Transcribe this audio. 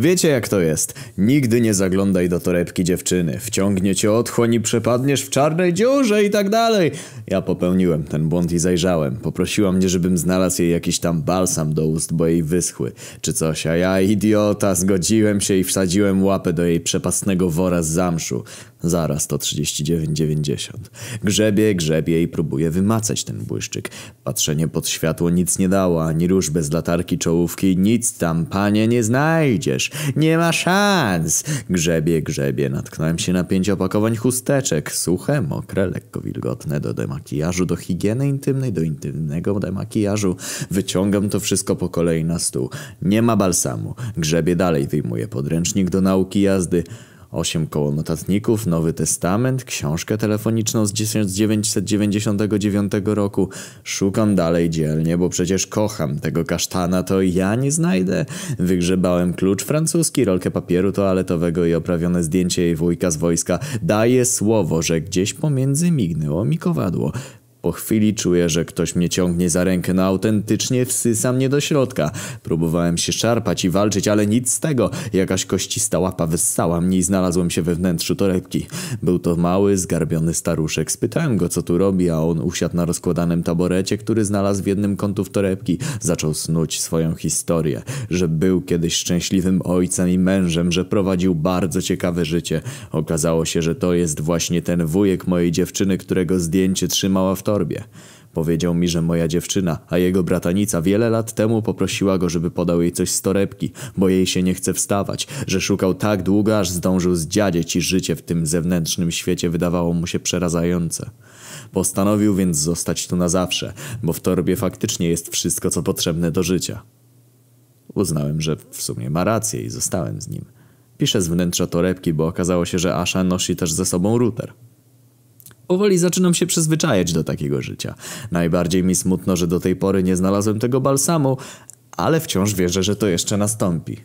Wiecie jak to jest. Nigdy nie zaglądaj do torebki dziewczyny. Wciągnie cię otchłań i przepadniesz w czarnej dziurze i tak dalej. Ja popełniłem ten błąd i zajrzałem. Poprosiła mnie, żebym znalazł jej jakiś tam balsam do ust, bo jej wyschły. Czy coś, a ja idiota zgodziłem się i wsadziłem łapę do jej przepastnego wora z zamszu. Zaraz to 39,90. Grzebie, grzebie i próbuję wymacać ten błyszczyk. Patrzenie pod światło nic nie dało, ani róż bez latarki czołówki. Nic tam, panie, nie znajdziesz. Nie ma szans. Grzebie, grzebie. Natknąłem się na pięć opakowań chusteczek. Suche, mokre, lekko wilgotne. Do demakijażu, do higieny intymnej, do intymnego demakijażu. Wyciągam to wszystko po kolei na stół. Nie ma balsamu. Grzebie dalej, wyjmuję podręcznik do nauki jazdy. Osiem koło notatników, Nowy Testament, książkę telefoniczną z 1999 roku. Szukam dalej dzielnie, bo przecież kocham tego kasztana, to ja nie znajdę. Wygrzebałem klucz francuski, rolkę papieru toaletowego i oprawione zdjęcie jej wujka z wojska. Daję słowo, że gdzieś pomiędzy mignęło mi kowadło. Po chwili czuję, że ktoś mnie ciągnie za rękę, no autentycznie wsysa mnie do środka. Próbowałem się szarpać i walczyć, ale nic z tego. Jakaś koścista łapa wyssała mnie i znalazłem się we wnętrzu torebki. Był to mały, zgarbiony staruszek. Spytałem go, co tu robi, a on usiadł na rozkładanym taborecie, który znalazł w jednym kątu w torebki. Zaczął snuć swoją historię, że był kiedyś szczęśliwym ojcem i mężem, że prowadził bardzo ciekawe życie. Okazało się, że to jest właśnie ten wujek mojej dziewczyny, którego zdjęcie trzymała w torbie. Powiedział mi, że moja dziewczyna, a jego bratanica wiele lat temu poprosiła go, żeby podał jej coś z torebki, bo jej się nie chce wstawać, że szukał tak długo, aż zdążył zdziadzieć i życie w tym zewnętrznym świecie wydawało mu się przerażające. Postanowił więc zostać tu na zawsze, bo w torbie faktycznie jest wszystko, co potrzebne do życia. Uznałem, że w sumie ma rację i zostałem z nim. Piszę z wnętrza torebki, bo okazało się, że Asha nosi też ze sobą router. Powoli zaczynam się przyzwyczajać do takiego życia. Najbardziej mi smutno, że do tej pory nie znalazłem tego balsamu, ale wciąż wierzę, że to jeszcze nastąpi.